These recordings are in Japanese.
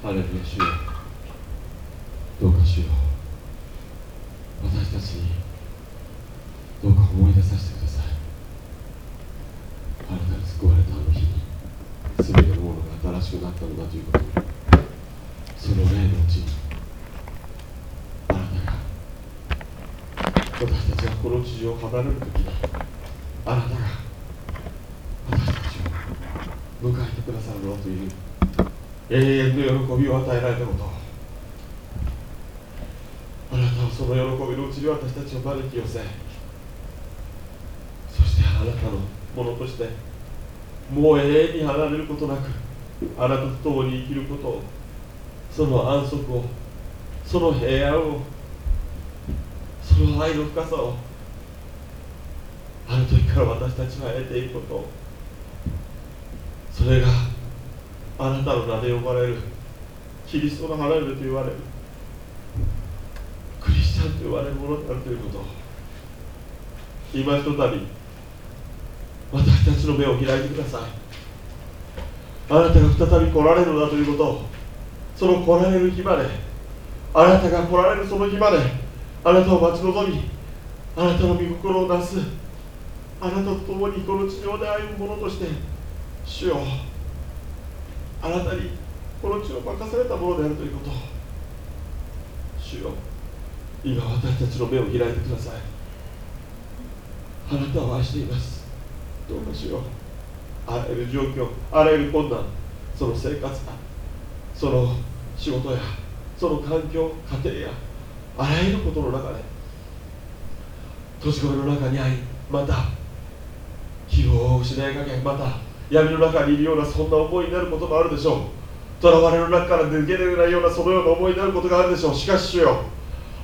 ハレルヤ主よ。どうか主よ私たちにどうか思い出させてください。あなたに救われたあの日に全てのものが新しくなったのだということ。その霊のうちに。あなたが。私たちがこの地上を離れる時にあなたが。私たちを迎えてくださるのという。永遠の喜びを与えられたこと。あなたはその喜びのうちに私たちを招き寄せそしてあなたのものとしてもう永遠に離れることなくあなたと共に生きることをその安息をその平安をその愛の深さをあの時から私たちは得ていくことそれがあなたの名で呼ばれる？キリストの離れると言われる。クリスチャンと言われるものであるということ。今ひとたび私たちの目を開いてください。あなたが再び来られるのだということ。をその来られる日まであなたが来られるその日まであなたを待ち望みあなたの御心をなすあなたと共にこの地上で歩む者として主よあなたにこの地を任されたものであるということ。を主よ今私たちの目を開いてください。あなたを愛しています。どうかしようあらゆる状況あらゆる困難その生活だその仕事やその環境家庭やあらゆることの中で年越えの中にありまた希望を失いかけまた闇の中にいるようなそんな思いになることもあるでしょう。囚われの中から抜けれないようなそのような思いになることがあるでしょう。しかし主よ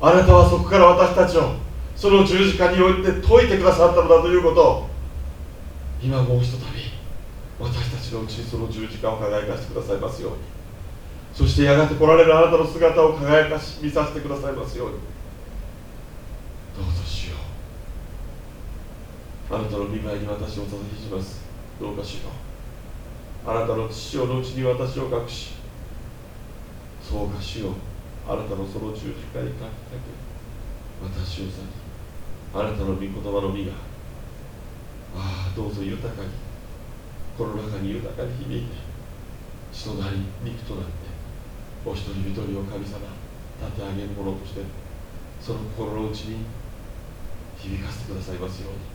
あなたはそこから私たちをその十字架において解いてくださったのだということを今もうひとたび私たちのうちにその十字架を輝かせてくださいますように。そしてやがて来られるあなたの姿を輝かし見させてくださいますように。どうぞしようあなたの見舞いに私をお捧げします。どうかしようあなたの父親のうちに私を隠しそうかしよう。あなたのその十字架にかけ私を去りあなたの御言葉の実がああどうぞ豊かにこの中に豊かに響いて血となり肉となってお一人一人を神様立て上げるものとしてその心の内に響かせてくださいますように。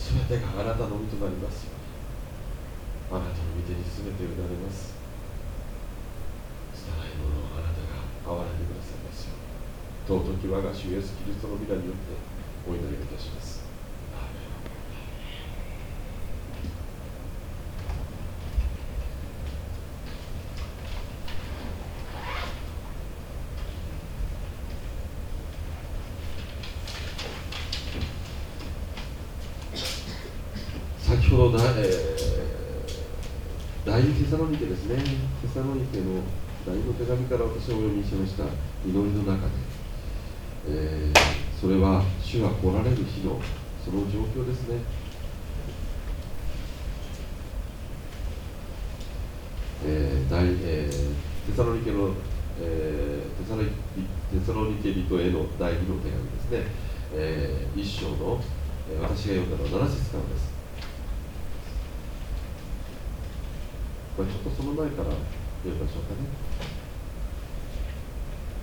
全てがあなたのみとなります。ようにあなたの御手に全て委ねます。拙いものをあなたが憐れんでくださいますように。尊き我が主イエスキリストの皆によってお祈りいたします先ほどだ、えー、第二テサロニケですね、テサロニケの第二の手紙から私はお読みしました祈りの中で、えー、それは主が来られる日のその状況ですね。えー大えー、テサロニケの、えー、テサロニテサロニケ人への第二の手紙ですね、えー、一章の、えー、私が読んだのは7節からです。これちょっとその前から読みましょうかね。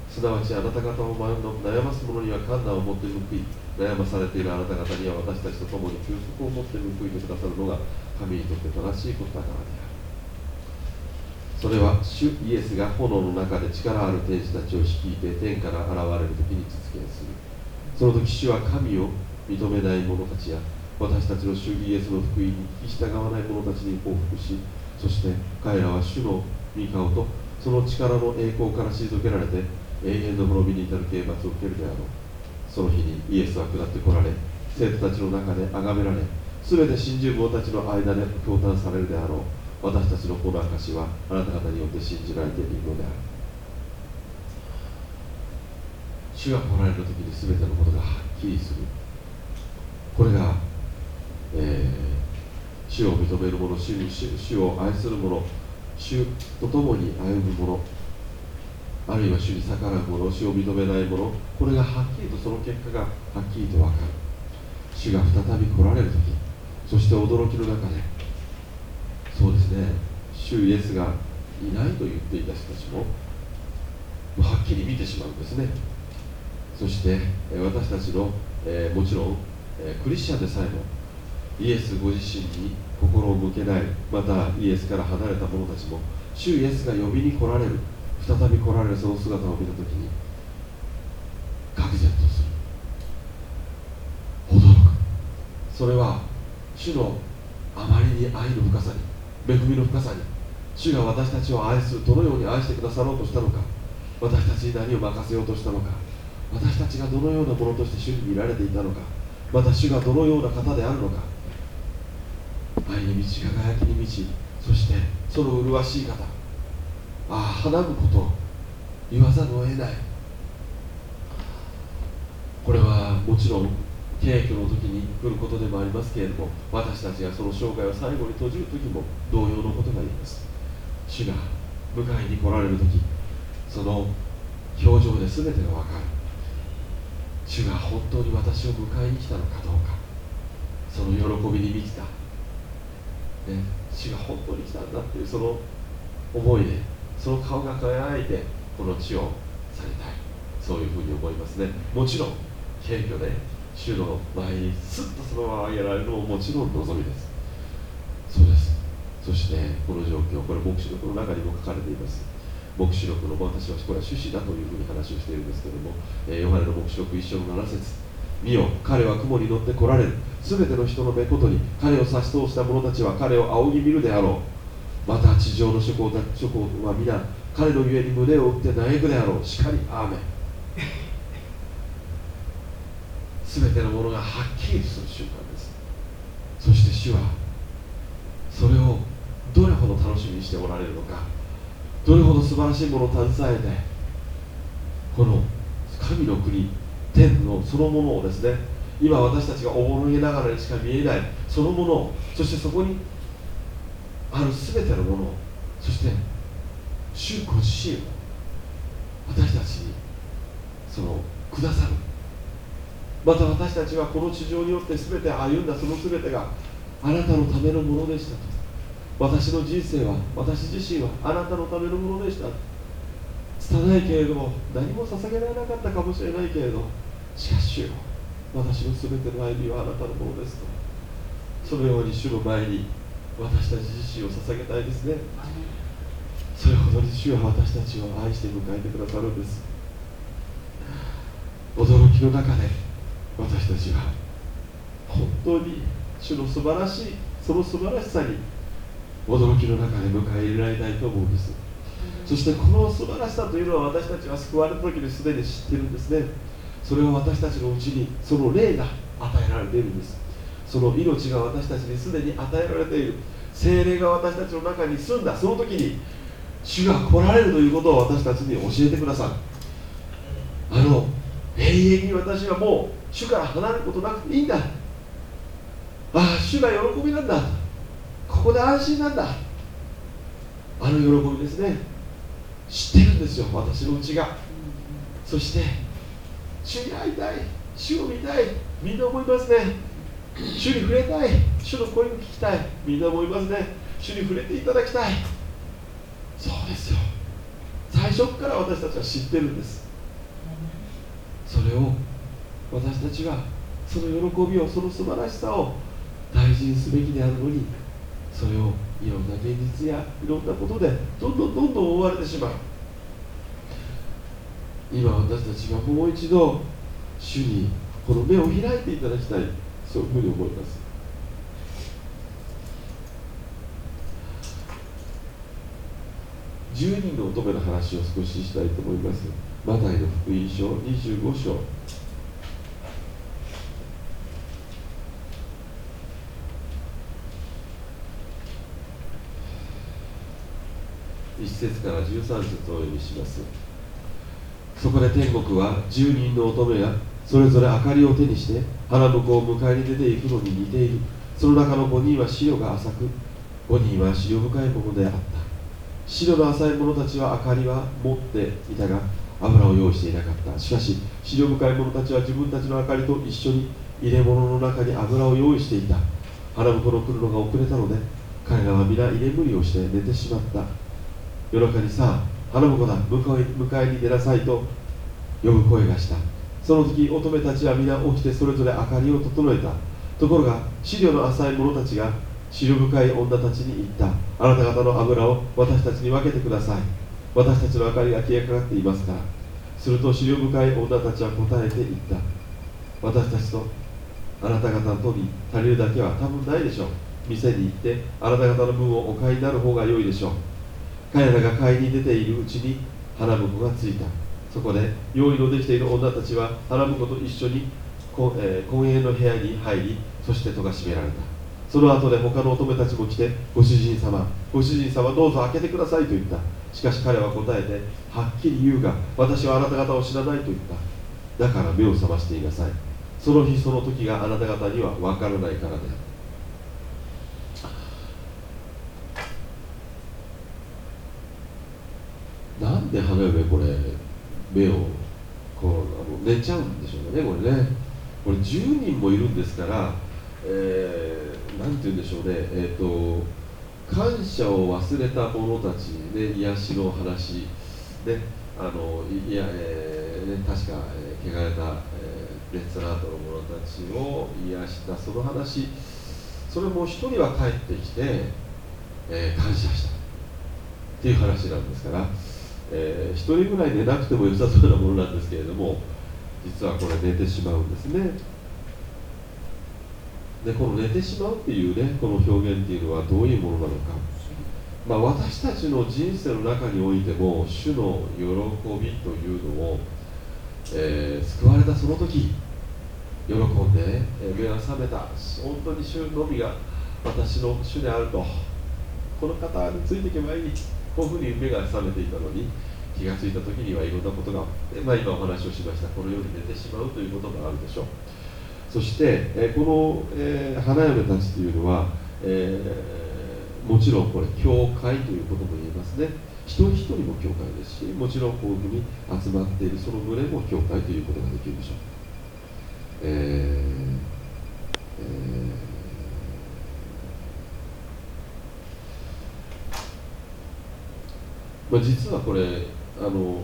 すなわちあなた方を悩ます者には困難を持って報い、悩まされているあなた方には私たちと共に休息を持って報いてくださるのが神にとって正しいことだからである。それは主イエスが炎の中で力ある天使たちを率いて天から現れる時に実現する。その時主は神を認めない者たちや私たちの主イエスの福音に聞き従わない者たちに報復し、そして彼らは主の御顔とその力の栄光から退けられて永遠の滅びに至る刑罰を受けるであろう。その日にイエスは下ってこられ生徒たちの中で崇められ全て信じる者たちの間で共嘆されるであろう。私たちのこの証はあなた方によって信じられているのである。主が来られる時に全てのことがはっきりする。これが、えー主を認める者主主主を愛する者主と共に歩む者あるいは主に逆らう者主を認めない者これがはっきりとその結果がはっきりと分かる。主が再び来られる時そして驚きの中でそうですね主イエスがいないと言っていた人たちもはっきり見てしまうんですね。そして私たちの、え、もちろん、え、クリスチャンでさえもイエスご自身に心を向けないまたイエスから離れた者たちも主イエスが呼びに来られる再び来られるその姿を見た時に愕然とする。驚く。それは主のあまりに愛の深さに恵みの深さに主が私たちを愛するどのように愛してくださろうとしたのか私たちに何を任せようとしたのか私たちがどのようなものとして主に見られていたのかまた主がどのような方であるのか愛に満ち輝きに満ちそしてその麗しい方ああ花むこと言わざるを得ない。これはもちろん敬虚の時に来ることでもありますけれども私たちがその生涯を最後に閉じる時も同様のことが言えます。主が迎えに来られる時その表情で全てが分かる。主が本当に私を迎えに来たのかどうかその喜びに満ちた、ね、主が本当に来たんだっていうその思いでその顔が輝いてこの地を去りたい。そういうふうに思いますね。もちろん謙虚で主の前にスッとそのまま上げられるのももちろん望みです。そうです。そしてこの状況これ黙示録の中にも書かれています。黙示録の私はこれは趣旨だというふうに話をしているんですけども、えー、ヨハネの黙示録一章の7節。見よ。彼は雲に乗って来られる。すべての人の目ことに彼を差し通した者たちは彼を仰ぎ見るであろう。また地上の諸侯諸侯は皆彼のゆえに胸を打って嘆くであろう。しかりアーメン。全てのものがはっきりする瞬間です。そして主はそれをどれほど楽しみにしておられるのか。どれほど素晴らしいものを携えてこの神の国天のそのものをですね今私たちがおぼろげながらにしか見えないそのものをそしてそこにある全てのものをそして主ご自身を私たちにそのくださる。また私たちはこの地上によって全て歩んだその全てがあなたのためのものでしたと。私の人生は私自身はあなたのためのものでした。拙いけれども何も捧げられなかったかもしれないけれどしかし私の全ての歩みはあなたのものですと。そのように主の前に私たち自身を捧げたいですね。それほどに主は私たちを愛して迎えてくださるんです。驚きの中で私たちは本当に主の素晴らしいその素晴らしさに驚きの中で迎え入れられたいと思うんです。そしてこの素晴らしさというのは私たちは救われた時にすでに知っているんですね。それを私たちのうちにその霊が与えられているんです。その命が私たちにすでに与えられている。精霊が私たちの中に住んだ。その時に主が来られるということを私たちに教えてくださる。あの永遠に私はもう主から離れることなくていいんだ。ああ主が喜びなんだ。ここで安心なんだ。あの喜びですね。知ってるんですよ。私のうちが。そして主に会いたい主を見たいみんな思いますね。主に触れたい主の声を聞きたいみんな思いますね。主に触れていただきたい。そうですよ。最初から私たちは知ってるんです。それを私たちはその喜びをその素晴らしさを大事にすべきであるのにそれをいろんな現実やいろんなことでどんどんどんどん追われてしまう。今私たちがもう一度主にこの目を開いていただきたいそういうふうに思います。10人の乙女の話を少ししたいと思います。マタイの福音書25章。1節から13節をお読みします。そこで天国は10人の乙女がそれぞれ明かりを手にして花婿を迎えに出ていくのに似ている。その中の5人は潮が浅く5人は潮深いものであった。白の浅い者たちは明かりは持っていたが油を用意していなかった。しかし資料深い者たちは自分たちの明かりと一緒に入れ物の中に油を用意していた。花婿の来るのが遅れたので彼らは皆居眠りをして寝てしまった。夜中にさあ花婿だ迎え迎えに出なさいと呼ぶ声がした。その時乙女たちは皆起きてそれぞれ明かりを整えた。ところが資料の浅い者たちが資料深い女たちに言った。あなた方の油を私たちに分けてください。私たちの明かりが消えかかっていますから。すると資料深い女たちは答えて言った。私たちとあなた方とに足りるだけは多分ないでしょう。店に行ってあなた方の分をお買いになる方が良いでしょう。彼らが買いに出ているうちに花婿がついた。そこで用意のできている女たちは花婿と一緒にえー、婚姻の部屋に入りそして戸が閉められた。その後で他の乙女たちも来てご主人様ご主人様どうぞ開けてくださいと言った。しかし彼は答えてはっきり言うが私はあなた方を知らないと言った。だから目を覚ましていなさい。その日その時があなた方には分からないからである。なんで花嫁これ目をこうあの寝ちゃうんでしょうかねこれね。これ10人もいるんですから、えー、なんて言うんでしょうね。えっ、ー、と感謝を忘れた者たちね癒しの話。ねあのいや、えーね、確か、えー、汚れた、えー、レッツラートの者たちを癒したその話。それも一人は帰ってきて、えー、感謝した。っていう話なんですから。えー、1人ぐらい寝なくても良さそうなものなんですけれども実はこれ寝てしまうんですね。でこの寝てしまうっていうねこの表現っていうのはどういうものなのか、まあ、私たちの人生の中においても主の喜びというのを、えー、救われたその時喜んで、目が覚めた。本当に主のみが私の主であると。この方についていけばいい。こういうふうに目が覚めていたのに気が付いた時にはいろんなことがあって、まあ、今お話をしました。このように寝てしまうということがあるでしょう。そして、えこの、え、花嫁たちというのは、え、もちろんこれ教会ということも言えますね。一人一人も教会ですしもちろんこういうふうに集まっているその群れも教会ということができるでしょう、えーえーまあ、実はこれあの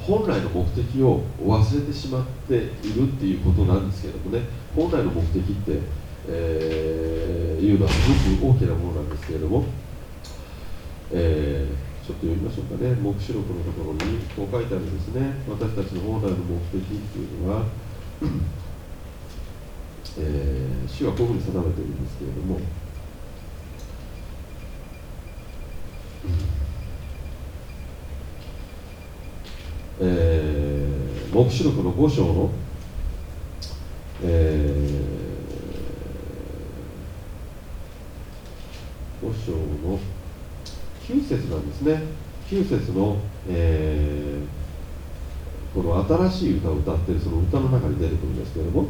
本来の目的を忘れてしまっているっていうことなんですけれどもね本来の目的って、えー、いうのはすごく大きなものなんですけれども、えー、ちょっと読みましょうかね。黙示録のところにこう書いてあるんですね。私たちの本来の目的っていうのは、えー、主はこういうふうに定めているんですけれども、えー、黙示録の5章の、えー、5章の9節なんですね。9節の、えー、この新しい歌を歌っているその歌の中に出てくるんですけれども、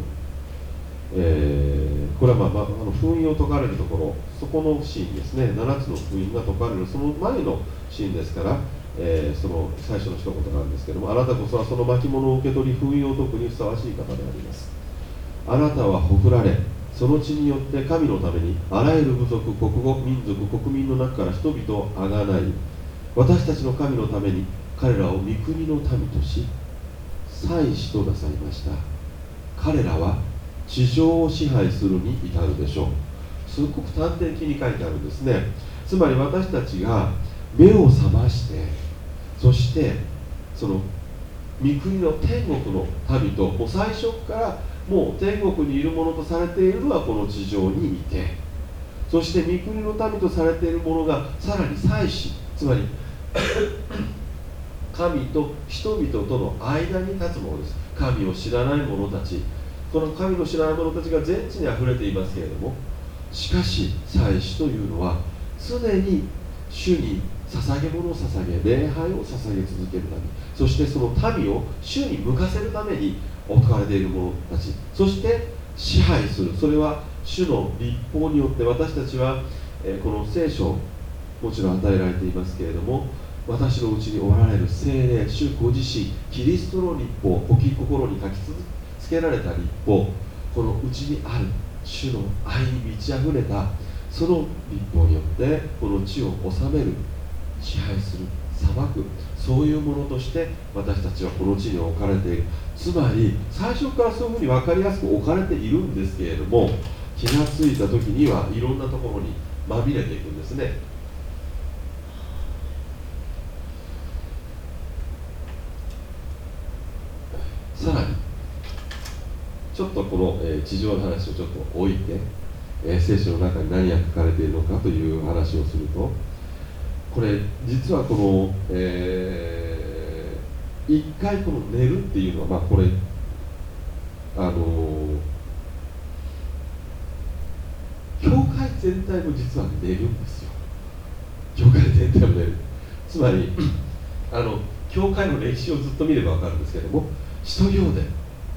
えー、これは、まあまあ、あの封印を解かれるところそこのシーンですね。7つの封印が解かれるその前のシーンですからえー、その最初の一言なんですけどもあなたこそはその巻物を受け取り封印を解くにふさわしい方であります。あなたはほふられその血によって神のためにあらゆる部族国語民族国民の中から人々をあがない。私たちの神のために彼らを御国の民とし祭司となさいました。彼らは地上を支配するに至るでしょう。すごく端的に書いてあるんですね。つまり私たちが目を覚ましてそしてその三国の天国の民ともう最初からもう天国にいるものとされているのはこの地上にいてそして三国の民とされているものがさらに祭司つまり神と人々との間に立つものです。神を知らない者たち。この神の知らない者たちが全地にあふれていますけれどもしかし祭司というのは常に主に捧げ物を捧げ礼拝を捧げ続けるためそしてその民を主に向かせるために置かれている者たちそして支配する。それは主の立法によって私たちは、えこの聖書もちろん与えられていますけれども私のうちにおられる精霊主ご自身キリストの立法置き心に書きつけられた立法このうちにある主の愛に満ち溢れたその立法によってこの地を治める。支配する裁く。そういうものとして私たちはこの地に置かれている。つまり最初からそういうふうに分かりやすく置かれているんですけれども気がついた時にはいろんなところにまみれていくんですね。さらにちょっとこの、えー、地上の話をちょっと置いて、えー、聖書の中に何が書かれているのかという話をするとこれ実はこの、えー、一回この寝るっていうのはまあこれあの教会全体も実は寝るんですよ。教会全体も寝る。つまりあの教会の歴史をずっと見れば分かるんですけども使徒行伝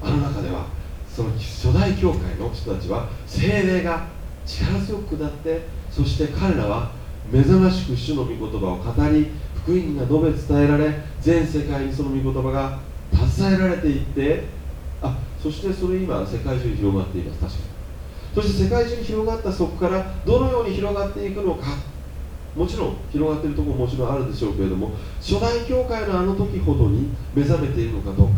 あの中ではその初代教会の人たちは精霊が力強く下ってそして彼らは目覚ましく主の御言葉を語り福音が述べ伝えられ全世界にその御言葉が携えられていってあそしてそれ今世界中に広がっています。確かに。そして世界中に広がったそこからどのように広がっていくのか。もちろん広がっているところももちろんあるでしょうけれども初代教会のあの時ほどに目覚めているのかどうか。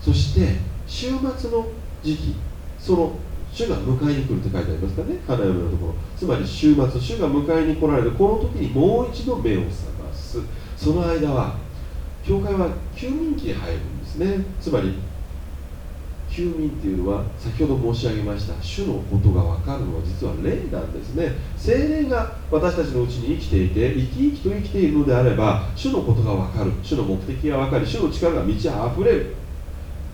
そして週末の時期その主が迎えに来るって書いてありますかね。花嫁のところ。つまり週末主が迎えに来られるこの時にもう一度目を覚ます。その間は教会は休眠期に入るんですね。つまり休眠っていうのは先ほど申し上げました主のことが分かるのは実は霊なんですね。精霊が私たちのうちに生きていて生き生きと生きているのであれば主のことが分かる。主の目的が分かり主の力が満ち溢れる。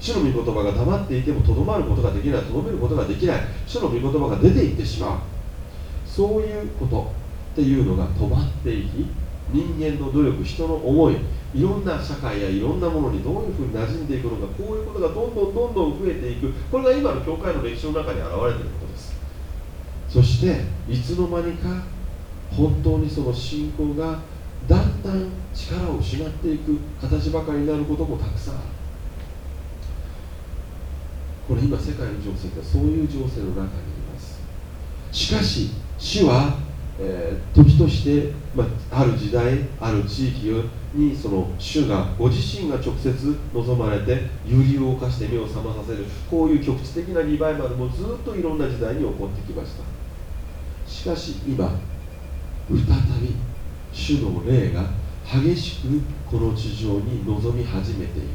主の御言葉が黙っていてもとどまることができないとどめることができない主の御言葉が出ていってしまう。そういうことっていうのが止まっていき人間の努力人の思いいろんな社会やいろんなものにどういうふうに馴染んでいくのかこういうことがどんどんどんどん増えていく。これが今の教会の歴史の中に現れていることです。そしていつの間にか本当にその信仰がだんだん力を失っていく形ばかりになることもたくさんある。これ今世界の情勢がそういう情勢の中にいます。しかし主は、えー、時として、まあ、ある時代ある地域にその主がご自身が直接望まれて有利を犯して目を覚まさせるこういう局地的なリバイバルもずっといろんな時代に起こってきました。しかし今再び主の霊が激しくこの地上に臨み始めている、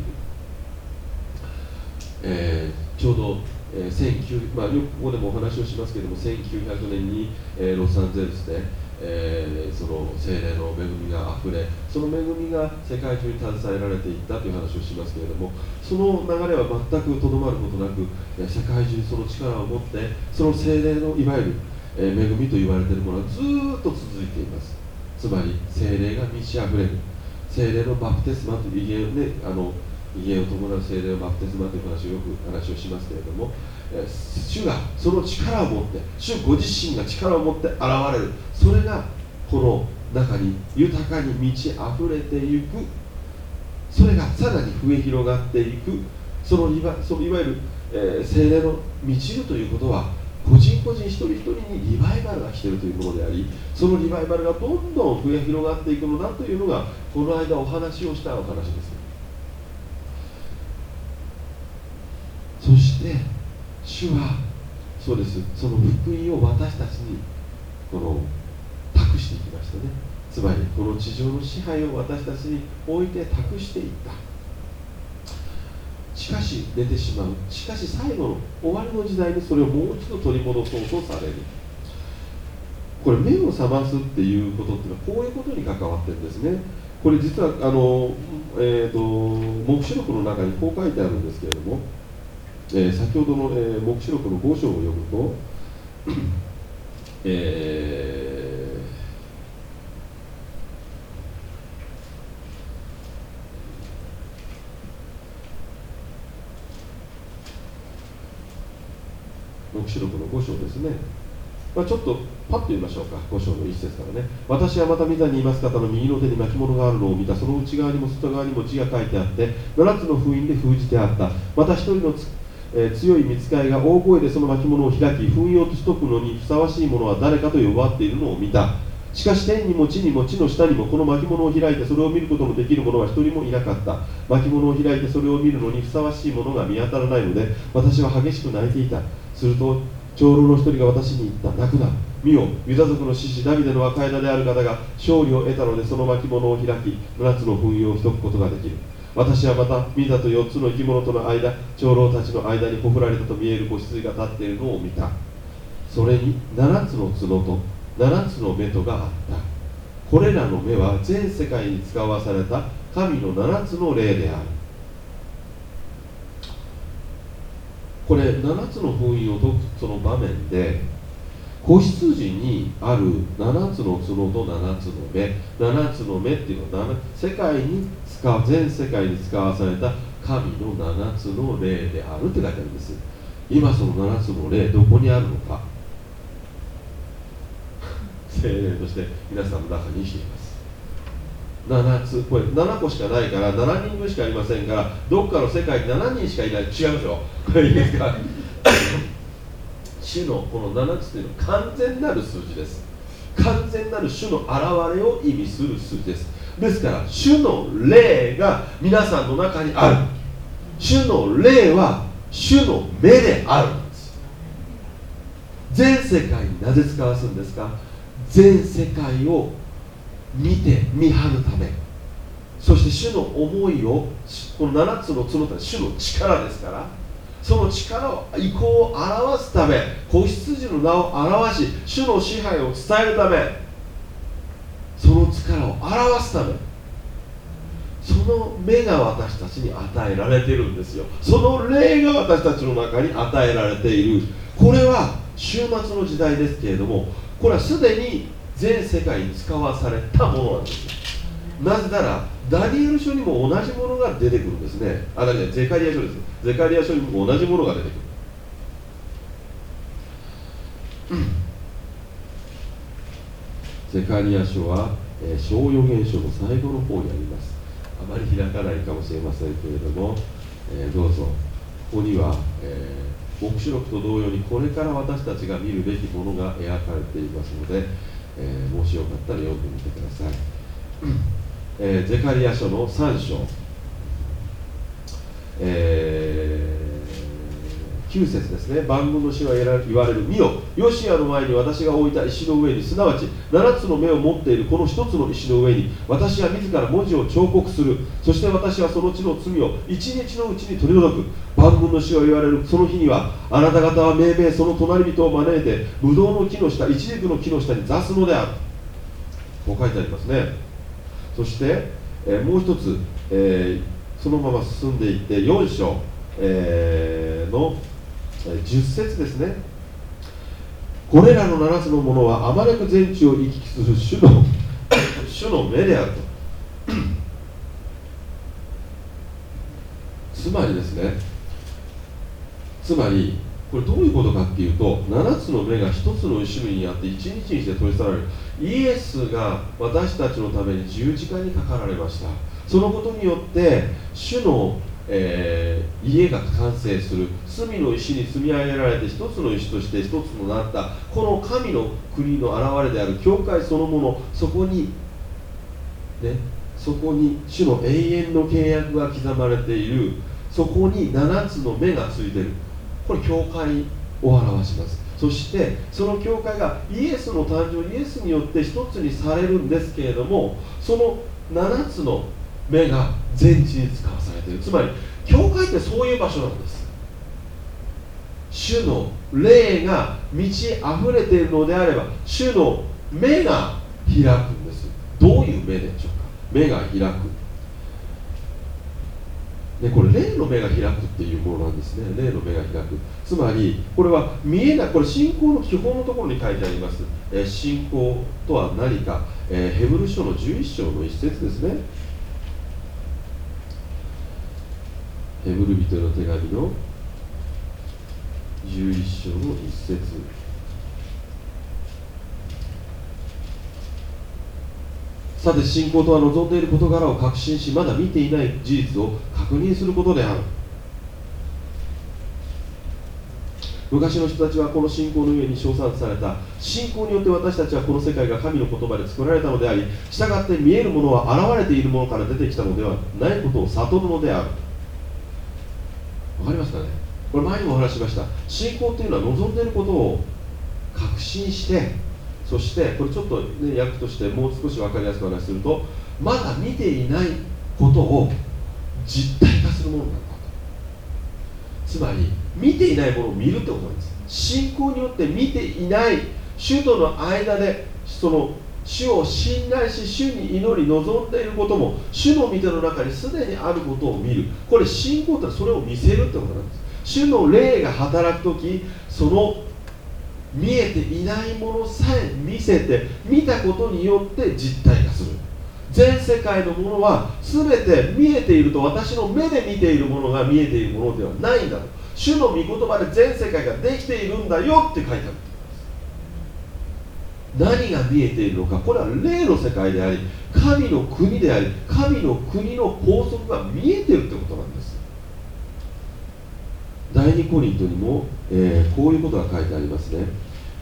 えーちょうど、えーまあ、よくここでもお話をしますけれども1900年に、えー、ロサンゼルスで、えー、その精霊の恵みがあふれその恵みが世界中に携えられていったという話をしますけれどもその流れは全くとどまることなく世界中にその力を持ってその精霊のいわゆる、え恵みと言われているものはずっと続いています。つまり精霊が満ち溢れる。精霊のバプテスマという威厳ねあの威厳を伴う精霊をバプテスマという話をよく話をしますけれども、え主がその力を持って主ご自身が力を持って現れる。それがこの中に豊かに満ち溢れていく。それがさらに増え広がっていく。そのいわそのいわゆる、えー、精霊の満ちるということは個人個人一人一人にリバイバルが来ているというものでありそのリバイバルがどんどん増え広がっていくのだというのがこの間お話をしたお話ですそして主はそうです。その福音を私たちにこの託していきましたね。つまりこの地上の支配を私たちに置いて託していった。しかし出てしまう。しかし最後の終わりの時代にそれをもう一度取り戻そうとされる。これ目を覚ますっていうことっていうのはこういうことに関わってるんですね。これ実はあの、えーと、と黙示録の中にこう書いてあるんですけれども。えー、先ほどの、えー、黙示録の5章を読むと、えー、黙示録の5章ですね、まあ、ちょっとパッと言いましょうか。5章の一節からね。私はまた御座にいます方の右の手に巻物があるのを見た。その内側にも外側にも字が書いてあって7つの封印で封じてあった。また一人のえー、強い見つかいが大声でその巻物を開き封印を解くのにふさわしいものは誰かと呼ばわっているのを見た。しかし天にも地にも地の下にもこの巻物を開いてそれを見ることのできる者は一人もいなかった。巻物を開いてそれを見るのにふさわしいものが見当たらないので私は激しく泣いていた。すると長老の一人が私に言った。泣くな。見よ。ユダ族の獅子ダビデの若枝である方が勝利を得たのでその巻物を開き7つの封印を解くことができる。私はまた見たと4つの生き物との間長老たちの間にほふられたと見える子羊が立っているのを見た。それに7つの角と7つの目とがあった。これらの目は全世界に使わされた神の7つの霊である。これ7つの封印を解くその場面で子羊にある7つの角と7つの目。7つの目っていうのは世界に全世界に使わされた神の7つの霊であるって書いてあるんです。今その7つの霊どこにあるのか。精霊として皆さんの中にしています。7つこれ7個しかないから7人分しかありませんからどっかの世界に7人しかいない。違うでしょこれいいですか？主のこの7つというのは完全なる数字です。完全なる主の現れを意味する数字です。ですから主の霊が皆さんの中にある。主の霊は主の目であるんです。全世界になぜ使わすんですか？全世界を見て見張るため。そして主の思いをこの7つの角と主の力ですから。その力を意向を表すため。子羊の名を表し主の支配を伝えるため。その力を表すためその目が私たちに与えられているんですよ。その霊が私たちの中に与えられている。これは終末の時代ですけれどもこれはすでに全世界に使わされたものなんです。なぜならダニエル書にも同じものが出てくるんですね。あだねゼカリア書ですゼカリア書にも同じものが出てくる、ゼカリア書は、えー、小予言書の最後の方にあります。あまり開かないかもしれませんけれども、えー、どうぞ。ここには、えー、黙示録と同様にこれから私たちが見るべきものが描かれていますので、えー、もしよかったら読んでみてください、えー、ゼカリア書の3章、えー、9節ですね。万軍の死は言われる見よ。ヨシアの前に私が置いた石の上にすなわち7つの目を持っているこの1つの石の上に私は自ら文字を彫刻する。そして私はその地の罪を一日のうちに取り除く。万軍の死を言われるその日にはあなた方は命名その隣人を招いてブドウの木の下一軸の木の下に座すのである。こう書いてありますね。そして、えー、もう一つ、えー、そのまま進んでいって4章、えー、の10節ですね。これらの7つのものはあまねく全地を行き来する主の 主の目であると。つまりですね。つまりこれどういうことかっていうと7つの目が1つの石にあって1日にして取り去られる。イエスが私たちのために十字架にかかられました。そのことによって主のえー、家が完成する。隅の石に積み上げられて一つの石として一つのなったこの神の国の現れである教会そのものそこにねそこに主の永遠の契約が刻まれている。そこに7つの目がついてる。これ教会を表します。そしてその教会がイエスの誕生イエスによって一つにされるんですけれどもその7つの目が全地に使わされている。つまり教会ってそういう場所なんです。主の霊が満ち溢れているのであれば主の目が開くんです。どういう目でしょうか？目が開く。でこれ霊の目が開くっていうものなんですね。霊の目が開く。つまりこれは見えない。これ信仰の基本のところに書いてあります、え、信仰とは何か、え、ヘブル書の11章の一節ですね。ヘブル人の手紙の11章の一節。さて信仰とは望んでいる事柄を確信しまだ見ていない事実を確認することである。昔の人たちはこの信仰の上に称賛された。信仰によって私たちはこの世界が神の言葉で作られたのであり従って見えるものは現れているものから出てきたのではないことを悟るのである。わかりますかね。これ前にもお話ししました。信仰というのは望んでいることを確信してそしてこれちょっと、ね、訳としてもう少し分かりやすくお話するとまだ見ていないことを実体化するものなんだとつまり見ていないものを見るってことなんです。信仰によって見ていない主との間でその主を信頼し主に祈り望んでいることも主の御手の中にすでにあることを見る。これ信仰ってそれを見せるってことなんです。主の霊が働く時その見えていないものさえ見せて見たことによって実体化する。全世界のものは全て見えていると私の目で見ているものが見えているものではないんだと。主の御言葉で全世界ができているんだよって書いてある。何が見えているのかこれは霊の世界であり神の国であり神の国の法則が見えているってことなんです。第2コリントにも、えー、こういうことが書いてありますね。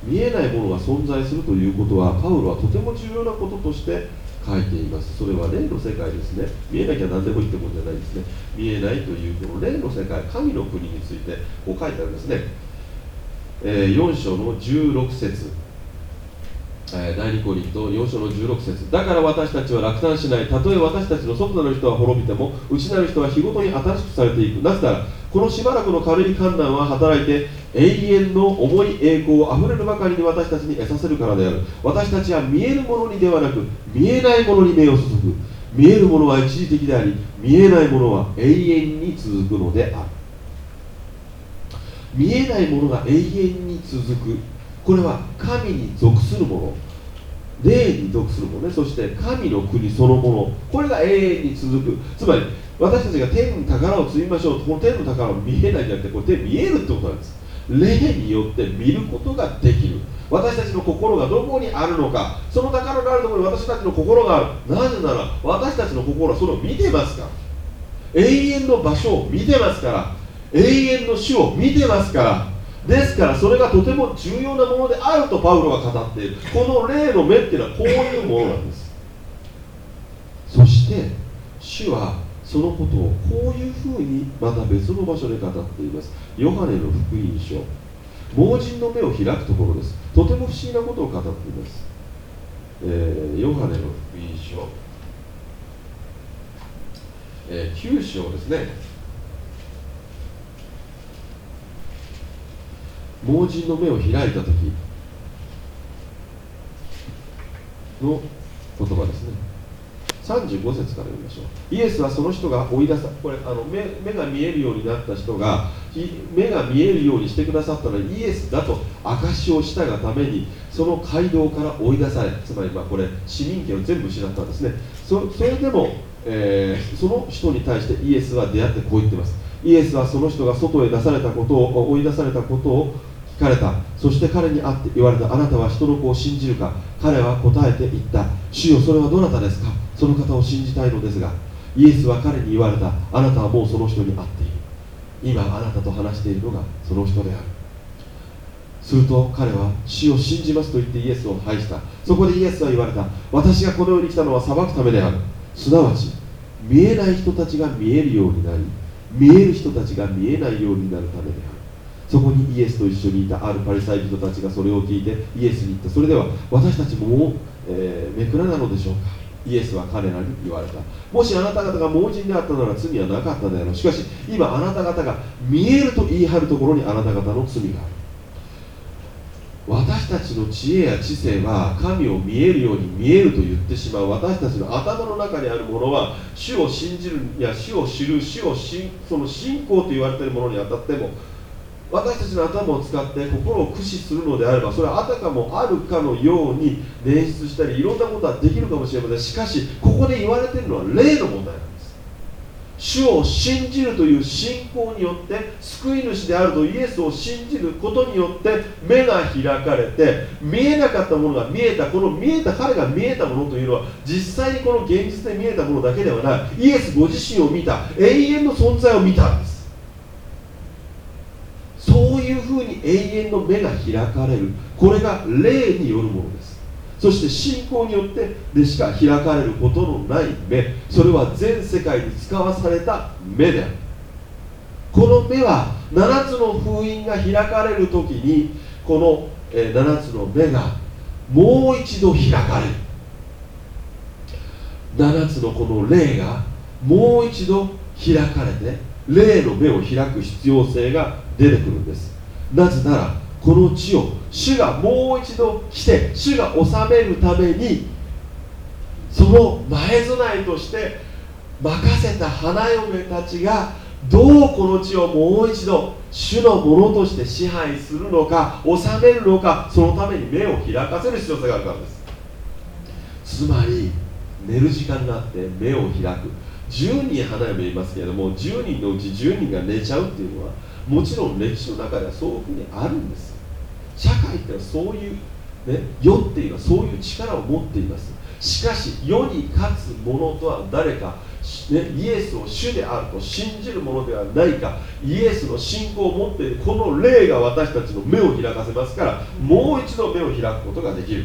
見えないものが存在するということはパウロはとても重要なこととして書いています。それは霊の世界ですね。見えなきゃ何でもいいってことじゃないですね。見えないというこの霊の世界神の国についてこう書いてあるんですね、えー、4章の16節。第2コリント4章の16節。だから私たちは落胆しない。たとえ私たちの外なる人は滅びても内なる人は日ごとに新しくされていく。なぜならこのしばらくの軽い観難は働いて永遠の重い栄光をあふれるばかりに私たちに得させるからである。私たちは見えるものにではなく見えないものに目を注ぐ。見えるものは一時的であり見えないものは永遠に続くのである。見えないものが永遠に続くこれは神に属するもの。霊に属するものね。そして神の国そのもの。これが永遠に続く。つまり私たちが天に宝を積みましょうとこの天の宝は見えないんじゃなくてこれ天見えるってことなんです。霊によって見ることができる。私たちの心がどこにあるのか。その宝があるところに私たちの心がある。なぜなら私たちの心はそれを見てますから。永遠の場所を見てますから。永遠の主を見てますから。ですからそれがとても重要なものであるとパウロが語っている。この霊の目っていうのはこういうものなんです。そして主はそのことをこういうふうにまた別の場所で語っています。ヨハネの福音書。盲人の目を開くところです。とても不思議なことを語っています、えー、ヨハネの福音書、えー、9章ですね。盲人の目を開いた時の言葉ですね。35節から読みましょう。イエスはその人が追い出さこれあの目目が見えるようになった人が目が見えるようにしてくださったのはイエスだと証しをしたがためにその街道から追い出されつまりまこれ市民権を全部失ったんですね。そそれでも、えー、その人に対してイエスは出会ってこう言ってます。イエスはその人が外へ出されたことを追い出されたことを聞かれた。そして彼に会って言われた。あなたは人の子を信じるか。彼は答えて言った。主よそれはどなたですか？その方を信じたいのですが。イエスは彼に言われた。あなたはもうその人に会っている。今あなたと話しているのがその人である。すると彼は死を信じますと言ってイエスを拝した。そこでイエスは言われた。私がこの世に来たのは裁くためである。すなわち見えない人たちが見えるようになり見える人たちが見えないようになるためである。そこにイエスと一緒にいたあるパリサイ人たちがそれを聞いてイエスに言った。それでは私たちももう、えー、めくらなのでしょうか？イエスは彼らに言われた。もしあなた方が盲人であったなら罪はなかったであろう。しかし今あなた方が見えると言い張るところにあなた方の罪がある。私たちの知恵や知性は神を見えるように見えると言ってしまう。私たちの頭の中にあるものは主を信じるや主を知る主を信その信仰と言われているものにあたっても私たちの頭を使って心を駆使するのであればそれはあたかもあるかのように捻出したりいろんなことはできるかもしれません。しかしここで言われているのは霊の問題なんです。主を信じるという信仰によって救い主であるとイエスを信じることによって目が開かれて見えなかったものが見えたこの見えた彼が見えたものというのは実際にこの現実で見えたものだけではない。イエスご自身を見た。永遠の存在を見たんです。そういうふうに永遠の目が開かれる。これが霊によるものです。そして信仰によってでしか開かれることのない目。それは全世界に使わされた目である。この目は7つの封印が開かれる時にこの、7つの目がもう一度開かれる。7つのこの霊がもう一度開かれて霊の目を開く必要性が出てくるんです。なぜならこの地を主がもう一度来て主が治めるためにその前備えとして任せた花嫁たちがどうこの地をもう一度主のものとして支配するのか治めるのかそのために目を開かせる必要性があるからです。つまり寝る時間があって目を開く。10人花嫁いますけれども10人のうち10人が寝ちゃうっていうのはもちろん歴史の中ではそういうふうにあるんです。社会ってのはそういう、ね、世っていうのはそういう力を持っています。しかし世に勝つ者とは誰か、ね、イエスを主であると信じるものではないかイエスの信仰を持っているこの霊が私たちの目を開かせますからもう一度目を開くことができる。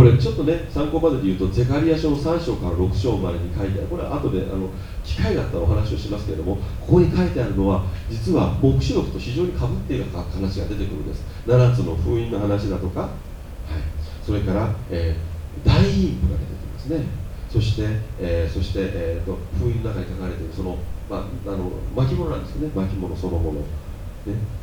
これちょっとね参考までで言うとゼカリア書の3章から6章までに書いてある。これは後であの機会があったらお話をしますけれどもここに書いてあるのは実は黙示録と非常にかぶっている話が出てくるんです。7つの封印の話だとか、はい、それから、えー、大陰部が出てきますね。そして、えー、そして、えーと、封印の中に書かれているその,、まあ、の巻物なんですよね。巻物そのもの、ね、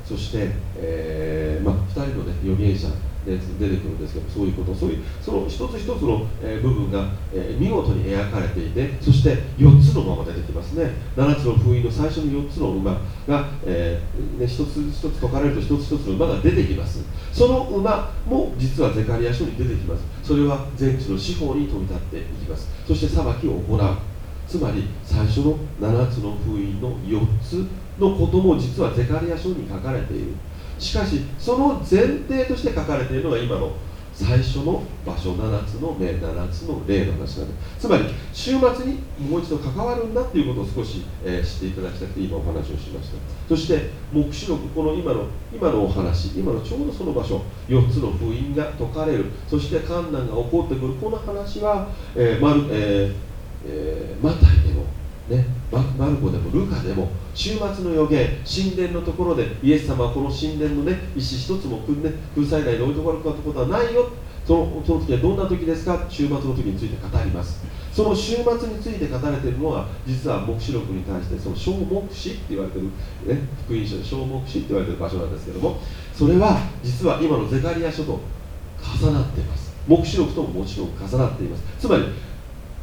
そして、えーま、2人の、ね、預言者出てくるんですけどそういうことそういうその一つ一つの、え部分が、え見事に描かれていてそして4つの馬が出てきますね。7つの封印の最初の4つの馬が、えー、ね、一つ一つ解かれると一つ一つの馬が出てきます。その馬も実はゼカリア書に出てきます。それは全地の司法に飛び立っていきます。そして裁きを行う。つまり最初の7つの封印の4つのことも実はゼカリア書に書かれている。しかしその前提として書かれているのが今の最初の場所7つの目7つの例の話なんでつまり週末にもう一度関わるんだっていうことを少し、えー、知っていただきたくて今お話をしました。そして黙示録この今の今のお話今のちょうどその場所4つの封印が解かれるそして観難が起こってくるこの話は、えーまるえーえー、マタイね、マルコでもルカでも週末の予言神殿のところでイエス様はこの神殿の、ね、石一つも空,、ね、空災内に置いておかれることはないよ。そのその時はどんな時ですか？週末の時について語ります。その週末について語られているのは実は黙示録に対してその小黙示って言われてる、ね、福音書で小黙示って言われてる場所なんですけどもそれは実は今のゼカリア書と重なっています。黙示録とももちろん重なっています。つまり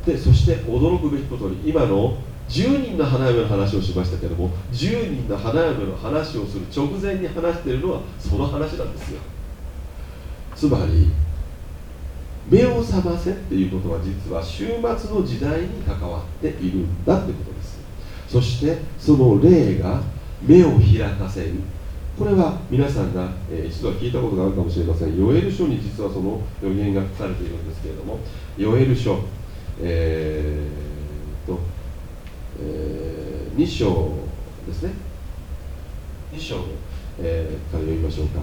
でそして驚くべきことに今の10人の花嫁の話をしましたけども10人の花嫁の話をする直前に話しているのはその話なんですよ。つまり目を覚ませっていうことは実は終末の時代に関わっているんだってことです。そしてその霊が目を開かせる。これは皆さんが、えー、一度は聞いたことがあるかもしれません。ヨエル書に実はその予言が書かれているんですけれどもヨエル書、えー、とえー、2章ですね。2章、えー、から読みましょうか。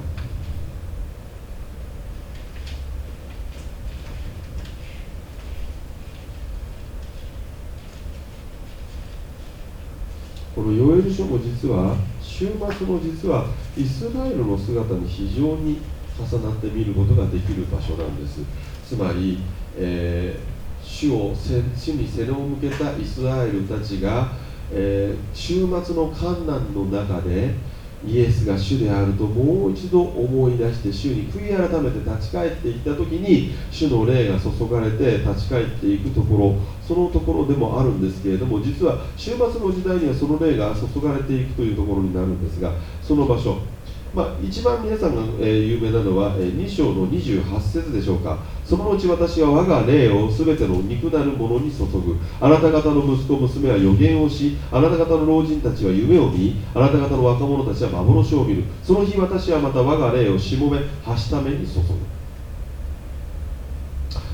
このヨエル書も実は週末も実はイスラエルの姿に非常に重なって見ることができる場所なんです。つまり、えー主を主に背を向けたイスラエルたちが、えー、週末の観難の中でイエスが主であるともう一度思い出して主に悔い改めて立ち返っていった時に主の霊が注がれて立ち返っていくところそのところでもあるんですけれども実は週末の時代にはその霊が注がれていくというところになるんですがその場所、まあ、一番皆さんが、えー、有名なのは、えー、2章の28節でしょうか。そのうち私は我が霊をすべての肉なるものに注ぐ。あなた方の息子娘は予言をしあなた方の老人たちは夢を見あなた方の若者たちは幻を見る。その日私はまた我が霊をしもめはしために注ぐ。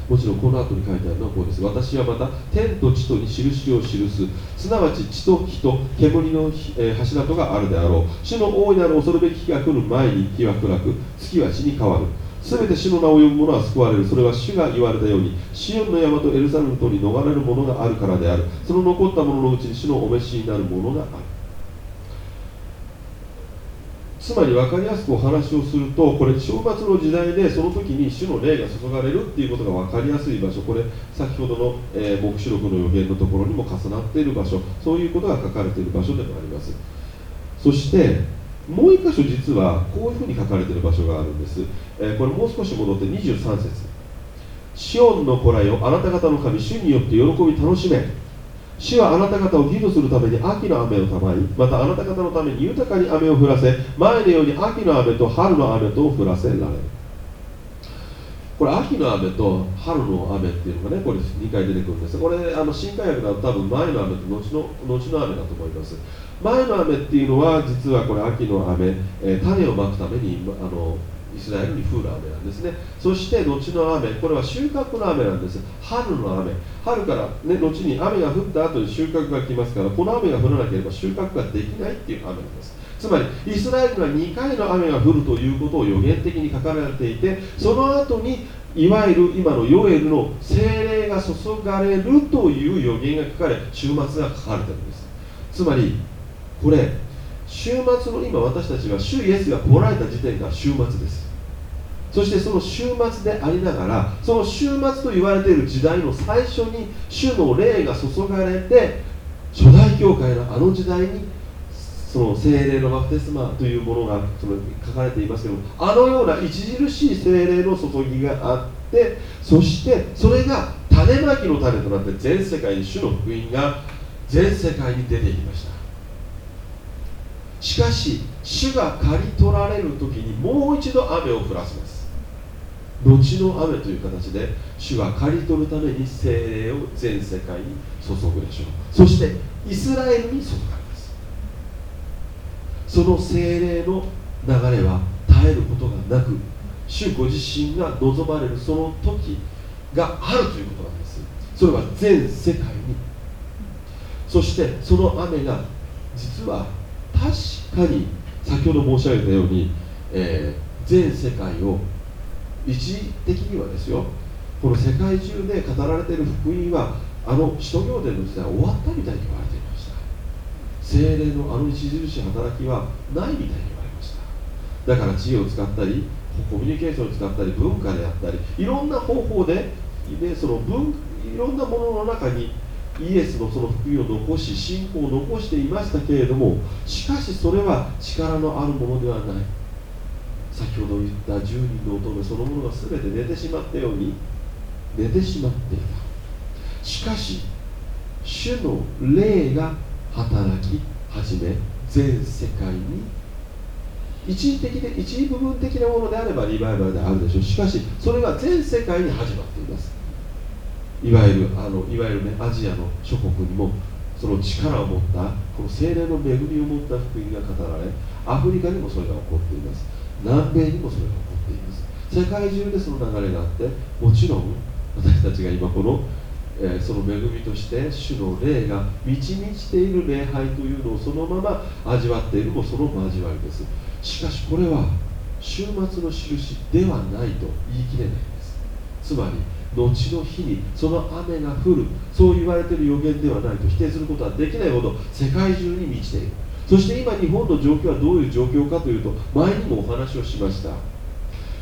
もちろんこの後に書いてあるのはこうです。私はまた天と地とに印を記す。すなわち地と火と煙の、え、柱とがあるであろう。主の大いなる恐るべき日が来る前に日は暗く。月は地に変わる。すべて主の名を呼ぶ者は救われる。それは主が言われたようにシオンの山とエルサレムとに逃れる者があるからである。その残った者のうちに主のお召しになる者がある。つまり分かりやすくお話をするとこれ正末の時代でその時に主の霊が注がれるっていうことが分かりやすい場所これ先ほどの、えー、黙示録の予言のところにも重なっている場所そういうことが書かれている場所でもあります。そしてもう一箇所実はこういうふうに書かれている場所があるんです、えー、これもう少し戻って23節。シオンの子らよあなた方の神主によって喜び楽しめ。主はあなた方を義とするために秋の雨をたまりまたあなた方のために豊かに雨を降らせ前のように秋の雨と春の雨と降らせられ。るこれ秋の雨と春の雨っていうのがねこれ2回出てくるんです。これあの新海薬だと多分前の雨と後の後の雨だと思います。前の雨っていうのは実はこれ秋の雨、えー、種をまくためにあのイスラエルに降る雨なんですね。そして後の雨これは収穫の雨なんです。春の雨。春から、ね、後に雨が降った後に収穫が来ますからこの雨が降らなければ収穫ができないっていう雨なんです。つまりイスラエルが2回の雨が降るということを予言的に書かれていてその後にいわゆる今のヨエルの精霊が注がれるという予言が書かれ週末が書かれてるんです。つまりこれ週末の今私たちは主イエスが来られた時点が週末です。そしてその週末でありながらその週末と言われている時代の最初に主の霊が注がれて初代教会のあの時代にその精霊のバプテスマというものがその書かれていますけどもあのような著しい精霊の注ぎがあってそしてそれが種まきの種となって全世界に主の福音が全世界に出てきました。しかし主が刈り取られる時にもう一度雨を降らせます。後の雨という形で主は刈り取るために精霊を全世界に注ぐでしょう。そしてイスラエルに注がれます。その精霊の流れは絶えることがなく主ご自身が望まれるその時があるということなんです。それは全世界に。そしてその雨が実は確かに先ほど申し上げたように、えー、全世界を一時的にはですよこの世界中で語られている福音はあの使徒行伝の時代は終わったみたいに言われていました。精霊のあの著しい働きはないみたいに言われました。だから知恵を使ったりコミュニケーションを使ったり文化であったりいろんな方法ででその文いろんなものの中にイエスのその福音を残し信仰を残していましたけれどもしかしそれは力のあるものではない。先ほど言った10人の乙女そのものが全て寝てしまったように寝てしまっていた。しかし主の霊が働き始め全世界に。一時的で一部分的なものであればリバイバルであるでしょう。しかしそれが全世界に始まっています。いわゆるあのいわゆる、ね、アジアの諸国にもその力を持ったこの精霊の恵みを持った福音が語られアフリカにもそれが起こっています。南米にもそれが起こっています。世界中でその流れがあってもちろん私たちが今この、えー、その恵みとして主の霊が満ち満ちている礼拝というのをそのまま味わっているもその交わりです。しかしこれは週末の印ではないと言い切れないんです。つまり後の日にその雨が降るそう言われている予言ではないと否定することはできないほど世界中に満ちている。そして今日本の状況はどういう状況かというと前にもお話をしました。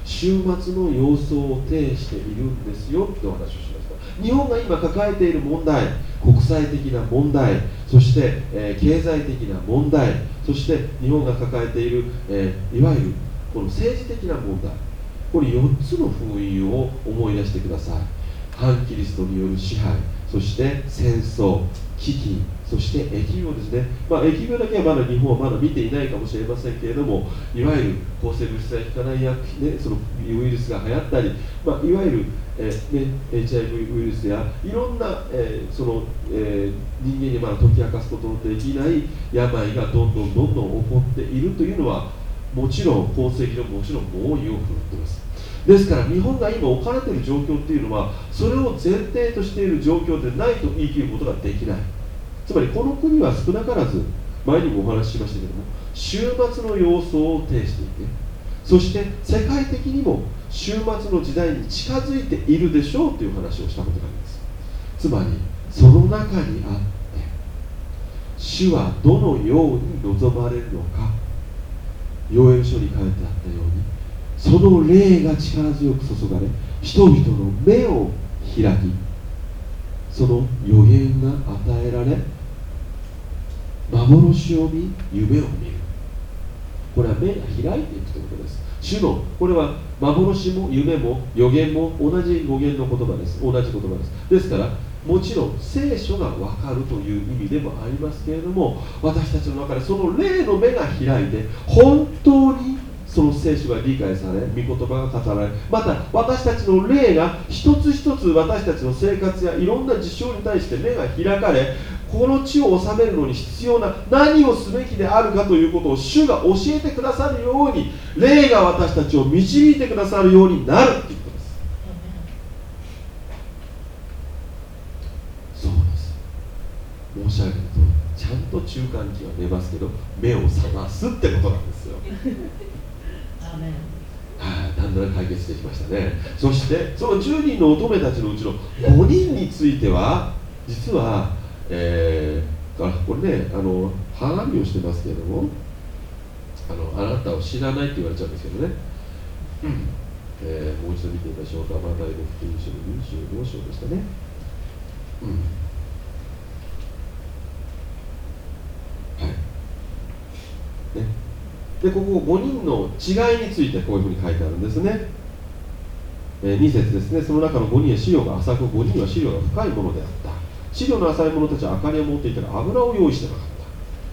週末の様相を呈しているんですよってお話をしました。日本が今抱えている問題国際的な問題そして、えー、経済的な問題そして日本が抱えている、えー、いわゆるこの政治的な問題。これ4つの封印を思い出してください。反キリストによる支配そして戦争危機そして疫病ですね、まあ、疫病だけはまだ日本はまだ見ていないかもしれませんけれどもいわゆる抗生物質が効かない薬、ね、そのウイルスが流行ったり、まあ、いわゆる、えね、HIV ウイルスやいろんな、えー、そのえー、人間にまだ解き明かすことのできない病がどんどんどんどん起こっているというのはもちろん宝石のもちろん猛威を振るってます。ですから日本が今置かれている状況っていうのはそれを前提としている状況でないと言い切ることができない。つまりこの国は少なからず前にもお話ししましたけども終末の様相を呈していてそして世界的にも終末の時代に近づいているでしょうという話をしたことがあります。つまりその中にあって主はどのように望まれるのかヨエル書に書いてあったようにその霊が力強く注がれ人々の目を開きその予言が与えられ幻を見夢を見る。これは目が開いていくということです。主のこれは幻も夢も予言も同じ語源の言葉です。同じ言葉です。ですからもちろん聖書が分かるという意味でもありますけれども私たちの中でその霊の目が開いて本当にその聖書が理解され御言葉が語られまた私たちの霊が一つ一つ私たちの生活やいろんな事象に対して目が開かれこの地を治めるのに必要な何をすべきであるかということを主が教えてくださるように霊が私たちを導いてくださるようになるということですそう申し上げるとちゃんと中間期は寝ますけど目を覚ますってことなんですよ。はんだん解決できましたね。そしてその10人の乙女たちのうちの5人については実はえー、あこれねあの鏡をしてますけれどもあのあなたを知らないって言われちゃうんですけどね、うん。えー、もう一度見てみましょうか。マタイの福音書の25章でしたね、うんはいね、でここ5人の違いについてこういうふうに書いてあるんですね、えー、2節ですね。その中の5人は資料が浅く5人は資料が深いものであった。資料の浅い者たちは明かりを持っていたら油を用意してなかっ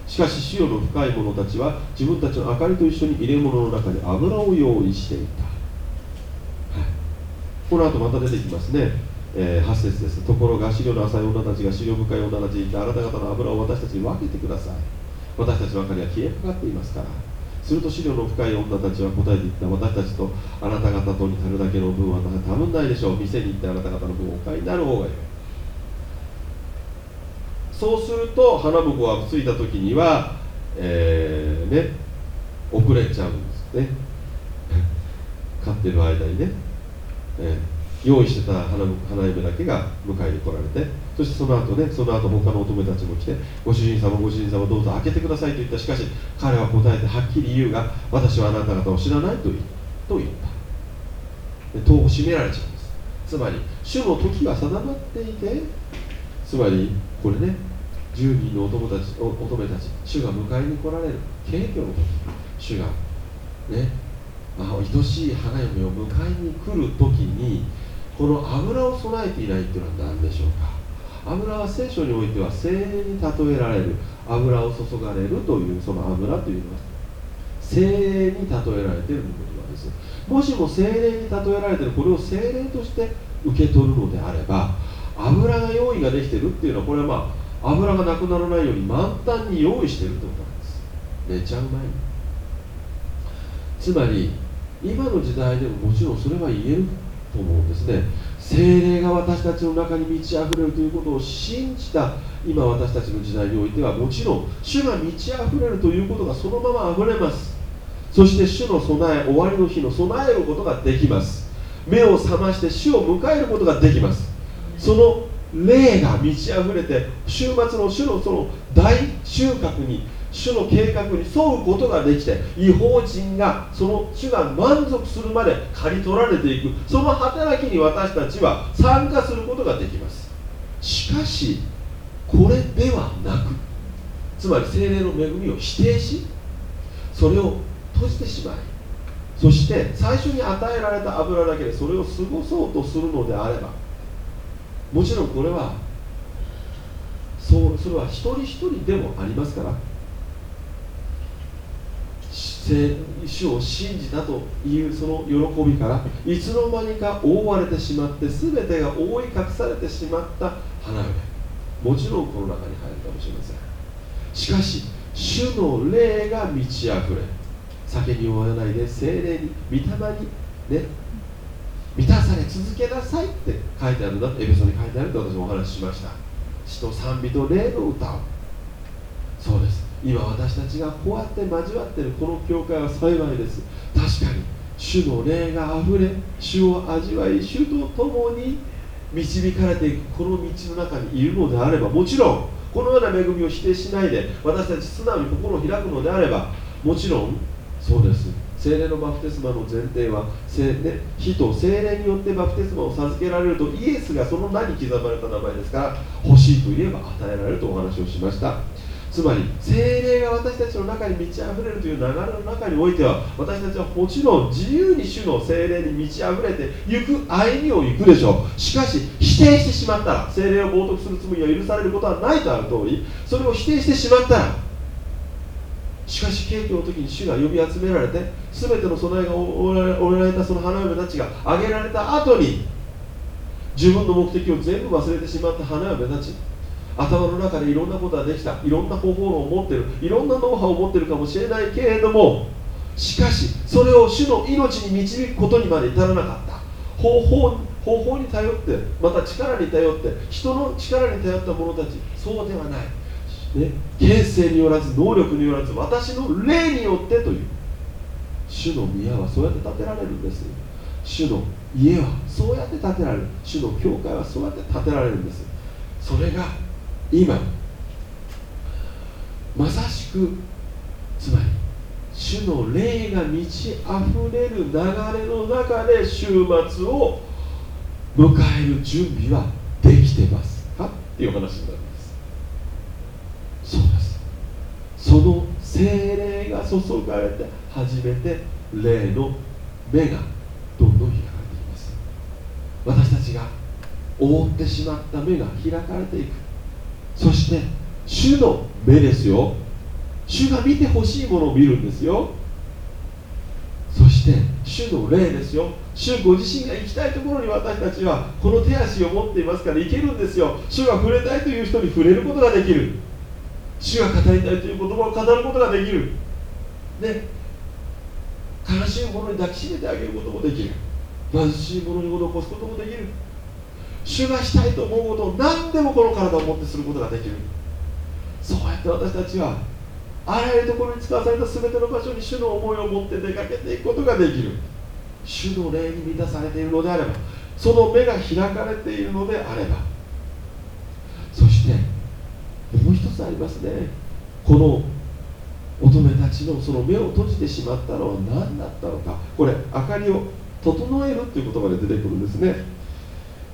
た。しかし資料の深い者たちは自分たちの明かりと一緒に入れ物の中に油を用意していた、はい、この後また出てきますね、えー、8節です。ところが資料の浅い女たちが資料深い女たちにいてあなた方の油を私たちに分けてください。私たちの明かりは消えかかっていますから。すると資料の深い女たちは答えていった。私たちとあなた方とに足るだけの分は多分ないでしょう。店に行ってあなた方の分をお買いになる方がよいそうすると花婿はついた時には、えー、ね遅れちゃうんですね。飼ってる間にね、えー、用意してた花花嫁だけが迎えに来られてそしてその後ねその後他の乙女たちも来てご主人様ご主人様どうぞ開けてくださいと言った。しかし彼は答えてはっきり言うが私はあなた方を知らないと言と言った。で戸を閉められちゃうんです。つまり主の時は定まっていてつまりこれね10人の乙女たち乙女たち主が迎えに来られる。景挙の時。主がねあ愛しい花嫁を迎えに来る時にこの油を備えていないっていうのは何でしょうか？油は聖書においては精霊に例えられる。油を注がれるというその油というのは精霊に例えられているという言葉です。もしも精霊に例えられているこれを精霊として受け取るのであれば油が用意ができてるっていうのはこれはまあ油がなくならないように満タンに用意してるってことなんです。寝ちゃう前につまり今の時代でももちろんそれは言える。と思うんですね。精霊が私たちの中に満ち溢れるということを信じた今私たちの時代においてはもちろん主が満ち溢れるということがそのまま溢れます。そして主の備え終わりの日の備えることができます。目を覚まして主を迎えることができます。その霊が満ち溢れて週末の主のその大収穫に主の計画に沿うことができて違法人がその主が満足するまで刈り取られていく。その働きに私たちは参加することができます。しかしこれではなくつまり精霊の恵みを否定しそれを閉じてしまいそして最初に与えられた油だけでそれを過ごそうとするのであればもちろんこれはそうそれは一人一人でもありますから主を信じたというその喜びからいつの間にか覆われてしまって全てが覆い隠されてしまった花嫁。もちろんこの中に入るかもしれません。しかし主の霊が満ち溢れ酒に酔わないで精霊に御霊にね満たされ続けなさいって書いてあるんだエペソに書いてあると私もお話ししました。死と賛美と霊の歌。をそうです。今私たちがこうやって交わっているこの教会は幸いです。確かに主の霊があふれ主を味わい主と共に導かれていくこの道の中にいるのであればもちろんこのような恵みを否定しないで私たち素直に心を開くのであればもちろんそうです。精霊のバプテスマの前提はね、火と精霊によってバプテスマを授けられるとイエスがその名に刻まれた名前ですから欲しいと言えば与えられるとお話をしました。つまり精霊が私たちの中に満ち溢れるという流れの中においては私たちはもちろん自由に主の精霊に満ち溢れて行く歩みを行くでしょう。しかし否定してしまったら精霊を冒涜する罪が許されることはないとある通りそれを否定してしまったらしかし景気の時に主が呼び集められて全ての備えがおられたその花嫁たちが挙げられた後に自分の目的を全部忘れてしまった花嫁たち頭の中でいろんなことができた。いろんな方法論を持ってる。いろんなノウハウを持ってるかもしれないけれどもしかしそれを主の命に導くことにまで至らなかった。方法方法に頼ってまた力に頼って人の力に頼った者たちそうではない、ね、権勢によらず能力によらず私の霊によってという。主の宮はそうやって建てられるんです。主の家はそうやって建てられる。主の教会はそうやって建てられるんです。それが今まさしくつまり主の霊が満ち溢れる流れの中で週末を迎える準備はできてますか？っていう話になるんです。そうです。その精霊が注がれて初めて霊の目がどんどん開かれています私たちが覆ってしまった目が開かれていく。そして主の目ですよ。主が見てほしいものを見るんですよ。そして主の霊ですよ。主ご自身が行きたいところに私たちはこの手足を持っていますから行けるんですよ。主が触れたいという人に触れることができる。主が語りたいという言葉を語ることができる。で悲しい者に抱きしめてあげることもできる。貧しい者に施すこともできる。主がしたいと思うことを何でもこの体を持ってすることができる。そうやって私たちはあらゆるところに使わされた全ての場所に主の思いを持って出かけていくことができる。主の霊に満たされているのであればその目が開かれているのであれば。そしてもう一つありますね。この乙女たちのその目を閉じてしまったのは何だったのか。これ明かりを整えるという言葉で出てくるんですね。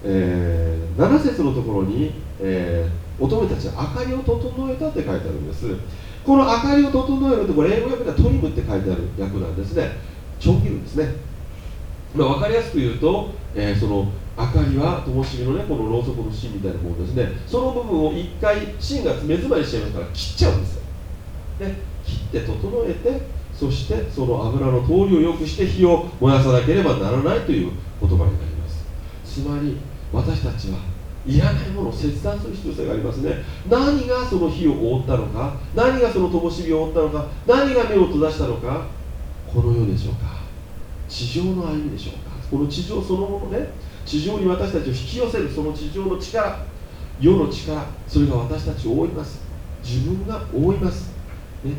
えー、7節のところに、えー、乙女たちは明かりを整えたって書いてあるんです。この明かりを整えるってこれ英語訳ではトリムって書いてある訳なんですね。ちょん切るんですね、まあ、分かりやすく言うと、えー、その明かりは灯火のねこのろうそくの芯みたいなものですね。その部分を一回芯が目詰まりしちゃいますから切っちゃうんです。で切って整えてそしてその油の通りを良くして火を燃やさなければならないという言葉になります。つまり私たちはいらないものを切断する必要性がありますね。何がその火を覆ったのか？何がその灯火を覆ったのか？何が目を閉ざしたのか？この世でしょうか？地上の歩みでしょうか？この地上そのものね。地上に私たちを引き寄せるその地上の力。世の力。それが私たちを覆います。自分が覆います。ね。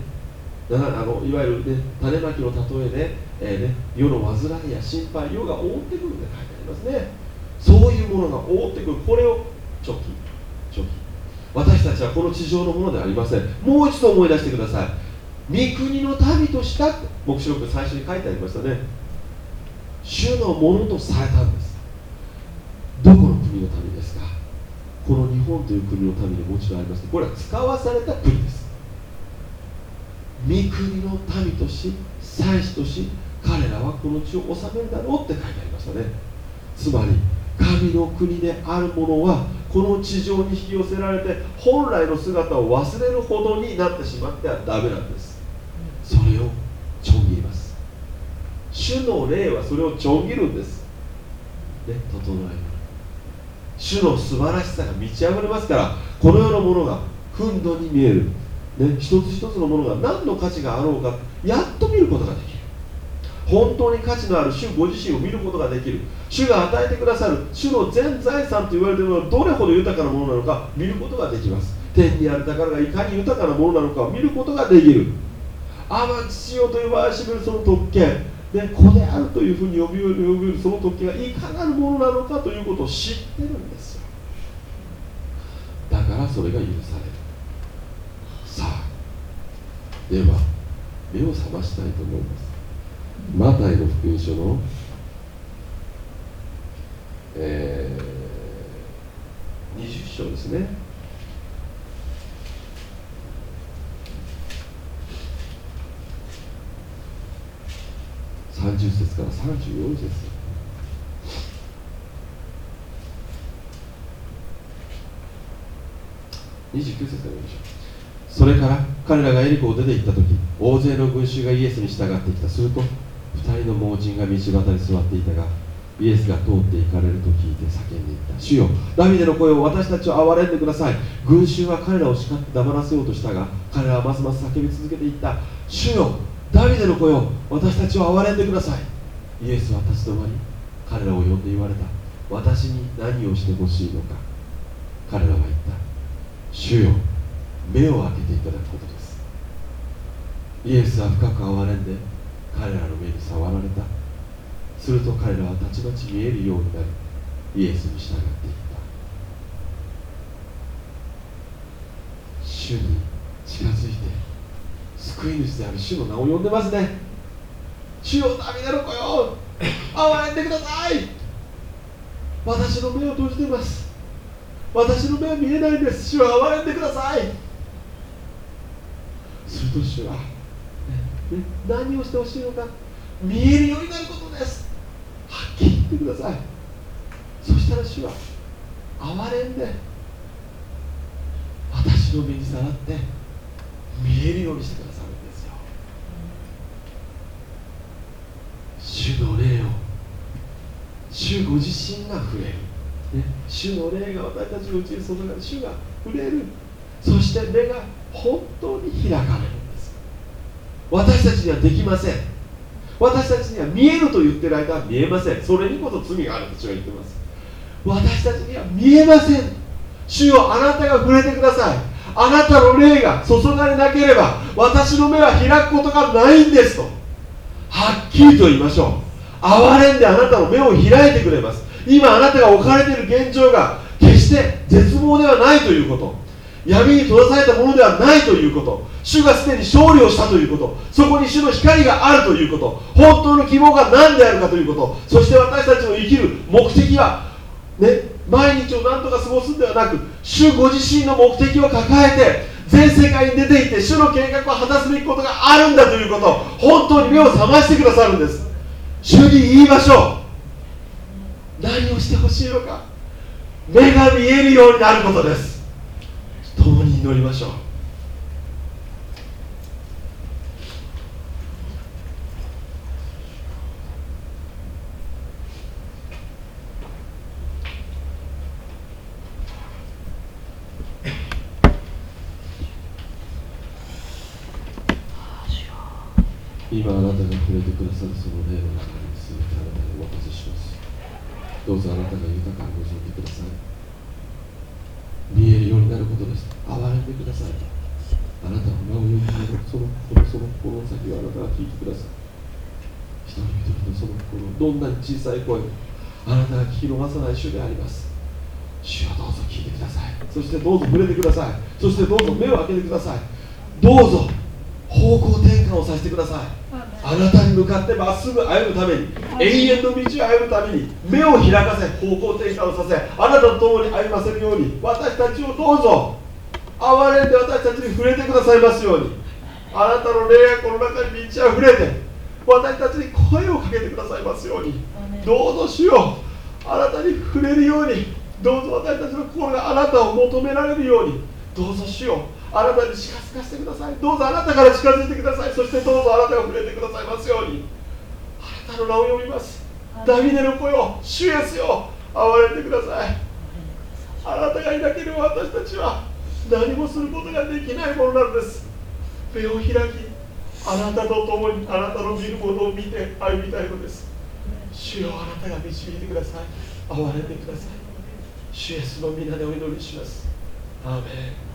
だからあのいわゆる、ね、種まきの例えで、えーね、世の煩いや心配世が覆ってくるんで書いてありますね。そういうものが覆ってくる。これをチョキチョキ。私たちはこの地上のものではありません。もう一度思い出してください。三国の民とした黙示録最初に書いてありましたね。主のものとされたんです。どこの国の民ですか？この日本という国の民でもちろんあります。これは使わされた国です。三国の民とし祭司とし彼らはこの地を治めるだろうって書いてありましたね。つまり神の国であるものはこの地上に引き寄せられて本来の姿を忘れるほどになってしまってはダメなんです。それをちょん切ります。主の霊はそれをちょん切るんです。ね整える。主の素晴らしさが満ち溢れますからこの世のものがふんどに見える、ね、一つ一つのものが何の価値があろうかやっと見ることができる。本当に価値のある主ご自身を見ることができる。主が与えてくださる主の全財産と言われているのはどれほど豊かなものなのか見ることができます。天にある宝がいかに豊かなものなのかを見ることができる。アバ父よと呼ばしめるその特権。で子であるというふうに呼び呼びその特権がいかなるものなのかということを知ってるんですよ。だからそれが許される。さあでは目を覚ましたいと思います。マタイの福音書の、えー、20章ですね。30節から34節。29節から見ましょうそれから彼らがエリコを出て行った時大勢の群衆がイエスに従ってきた。すると2人の盲人が道端に座っていたがイエスが通って行かれると聞いて叫んでいった。主よダビデの声を私たちを憐れんでください。群衆は彼らを叱って黙らせようとしたが彼らはますます叫び続けていった。主よダビデの声を私たちを憐れんでください。イエスは立ち止まり彼らを呼んで言われた。私に何をしてほしいのか彼らは言った。主よ目を開けていただくことです。イエスは深く憐れんで彼らの目に触られた。すると彼らはたちまち見えるようになりイエスに従っていった。主に近づいて救い主である主の名を呼んでますね。主よ涙の子よ。憐れんでください。私の目を閉じてます。私の目は見えないんです。主は憐れんでください。すると主は、何をしてほしいのか。見えるようになることです。はっきり言ってください。そしたら主は憐れんで私の目に触って見えるようにしてくださるんですよ。主の霊を主ご自身が触れる、ね、主の霊が私たちのうちに注がれ主が触れる。そして目が本当に開かれる。私たちにはできません。私たちには見えると言ってる間は見えません。それにこそ罪があると主は言ってます。私たちには見えません。主よあなたが触れてください。あなたの霊が注がれなければ私の目は開くことがないんですと。はっきりと言いましょう。憐れんであなたの目を開いてくれます。今あなたが置かれている現状が決して絶望ではないということ。闇に閉ざされたものではないということ。主がすでに勝利をしたということ。そこに主の光があるということ。本当の希望が何であるかということ。そして私たちの生きる目的はね毎日を何とか過ごすんではなく主ご自身の目的を抱えて全世界に出ていって主の計画を果たすべきことがあるんだということ。本当に目を覚ましてくださるんです。主に言いましょう。何をしてほしいのか。目が見えるようになることです。共に祈りましょう。今あなたが触れてくださるその霊の中に全てあなたにお任せします。どうぞあなたが豊かにご存じください。なることです。憐れんでください。あなたの名を呼びその心その心の先をあなたが聞いてください。一人一人のその心どんなに小さい声あなたが聞き逃さない主であります。主はどうぞ聞いてください。そしてどうぞ触れてください。そしてどうぞ目を開けてください。どうぞ方向転換をさせてください。あなたに向かってまっすぐ歩むために永遠の道を歩むために目を開かせ方向転換をさせあなたと共に歩ませるように私たちをどうぞ憐れんで私たちに触れてくださいますように。あなたの霊がこの中に満ち溢れて私たちに声をかけてくださいますように。どうぞ主よあなたに触れるようにどうぞ私たちの心があなたを求められるように。どうぞ主よあなたに近づかせてください。どうぞあなたから近づいてください。そしてどうぞあなたが触れてくださいますように。あなたの名を呼びます。ダビデの声を主イエスよ憐れんでください。あなたがいなければ私たちは何もすることができないものなんです。目を開きあなたと共にあなたの見るものを見て歩みたいのです。主よあなたが導いてください。憐れんでください。主イエスの皆でお祈りします。アーメン